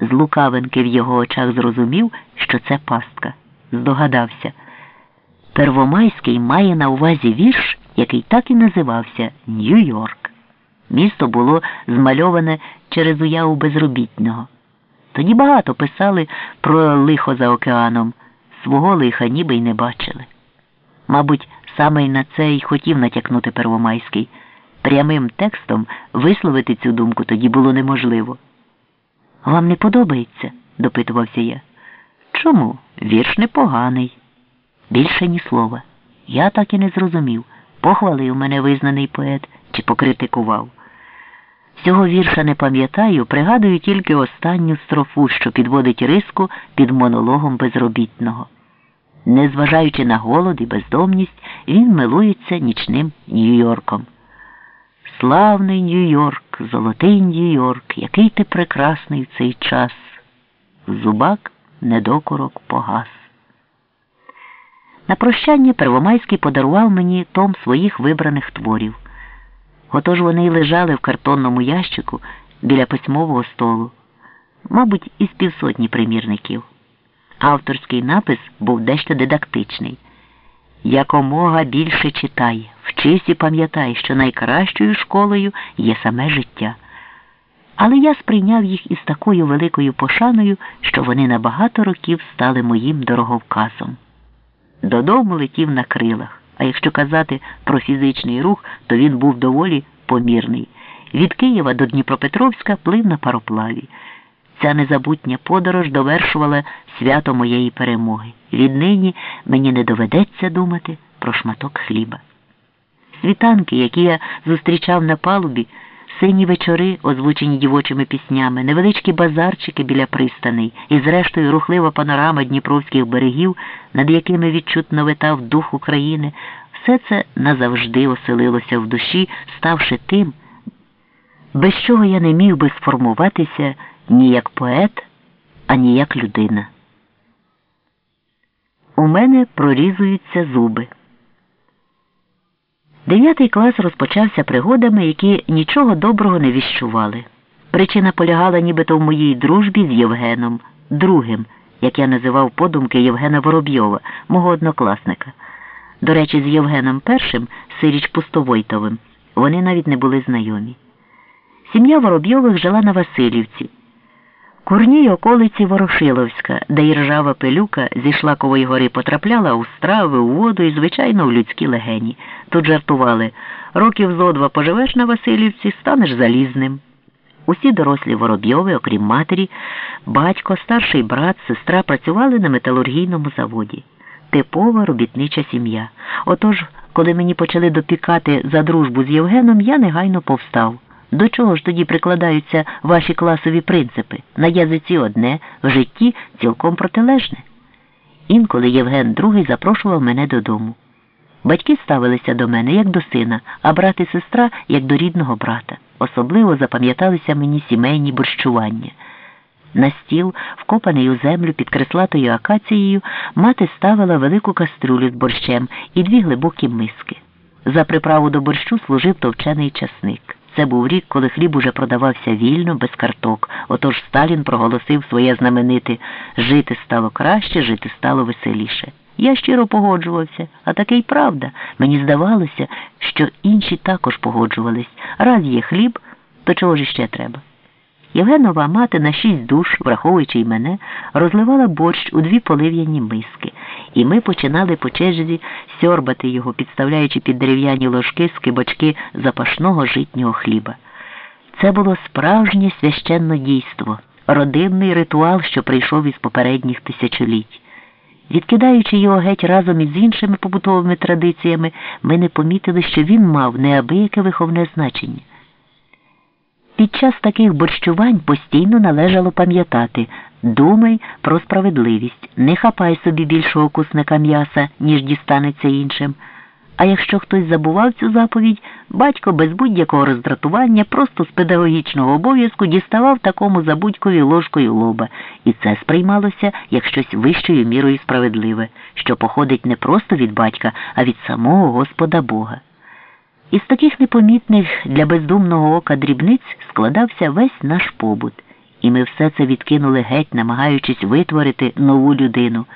З лукавинки в його очах зрозумів, що це пастка. Здогадався. Первомайський має на увазі вірш, який так і називався Нью-Йорк. Місто було змальоване через уяву безробітного. Тоді багато писали про лихо за океаном, свого лиха ніби й не бачили. Мабуть, саме й на це й хотів натякнути Первомайський. Прямим текстом висловити цю думку тоді було неможливо. Вам не подобається? допитувався я. Чому? Вірш непоганий. Більше ні слова. Я так і не зрозумів, похвалив мене визнаний поет чи покритикував. Цього вірша не пам'ятаю, пригадую тільки останню строфу, що підводить риску під монологом безробітного. Незважаючи на голод і бездомність, він милується нічним Нью-Йорком. Славний Нью-Йорк, золотий Нью-Йорк, який ти прекрасний в цей час. Зубак недокорок погас. На прощання Первомайський подарував мені том своїх вибраних творів. Отож вони й лежали в картонному ящику біля письмового столу, мабуть, із півсотні примірників. Авторський напис був дещо дидактичний. Якомога більше читай, вчись і пам'ятай, що найкращою школою є саме життя. Але я сприйняв їх із такою великою пошаною, що вони на багато років стали моїм дороговказом. Додому летів на крилах, а якщо казати про фізичний рух, то він був доволі помірний. Від Києва до Дніпропетровська плив на пароплаві. Ця незабутня подорож довершувала свято моєї перемоги. Віднині мені не доведеться думати про шматок хліба. Світанки, які я зустрічав на палубі, сині вечори, озвучені дівочими піснями, невеличкі базарчики біля пристаней і, зрештою, рухлива панорама дніпровських берегів, над якими відчутно витав дух України, все це назавжди оселилося в душі, ставши тим, без чого я не міг би сформуватися ні як поет, ані як людина. У мене прорізуються зуби. Дев'ятий клас розпочався пригодами, які нічого доброго не віщували. Причина полягала нібито в моїй дружбі з Євгеном, другим, як я називав подумки Євгена Воробйова, мого однокласника. До речі, з Євгеном Першим, Сиріч Пустовойтовим, вони навіть не були знайомі. Сім'я Воробйових жила на Васильівці. Курній околиці Ворошиловська, де й ржава пилюка зі Шлакової гори потрапляла у страви, у воду і, звичайно, в людські легені. Тут жартували років зо два поживеш на Васильівці, станеш залізним. Усі дорослі воробйови, окрім матері, батько, старший брат, сестра працювали на металургійному заводі. Типова робітнича сім'я. Отож, коли мені почали допікати за дружбу з Євгеном, я негайно повстав. До чого ж тоді прикладаються ваші класові принципи? На язиці одне, в житті цілком протилежне. Інколи Євген II запрошував мене додому. Батьки ставилися до мене як до сина, а брат і сестра як до рідного брата. Особливо запам'яталися мені сімейні борщування. На стіл, вкопаний у землю під креслатою акацією, мати ставила велику каструлю з борщем і дві глибокі миски. За приправу до борщу служив товчений часник. Це був рік, коли хліб уже продавався вільно, без карток. Отож Сталін проголосив своє знамените жити стало краще, жити стало веселіше. Я щиро погоджувався, а таке й правда. Мені здавалося, що інші також погоджувались. Раз є хліб, то чого ж іще треба? Євгенова мати на шість душ, враховуючи й мене, розливала борщ у дві полив'яні миски, і ми починали по черзі сьорбати його, підставляючи під дерев'яні ложки скибочки запашного житнього хліба. Це було справжнє священне дійство, родинний ритуал, що прийшов із попередніх тисячоліть. Відкидаючи його геть разом із іншими побутовими традиціями, ми не помітили, що він мав неабияке виховне значення. Під час таких борщувань постійно належало пам'ятати думай про справедливість, не хапай собі більшого кусника м'яса, ніж дістанеться іншим. А якщо хтось забував цю заповідь, батько без будь-якого роздратування просто з педагогічного обов'язку діставав такому забудькові ложкою лоба, і це сприймалося як щось вищою мірою справедливе, що походить не просто від батька, а від самого Господа Бога. Із таких непомітних для бездумного ока дрібниць складався весь наш побут. І ми все це відкинули геть, намагаючись витворити нову людину.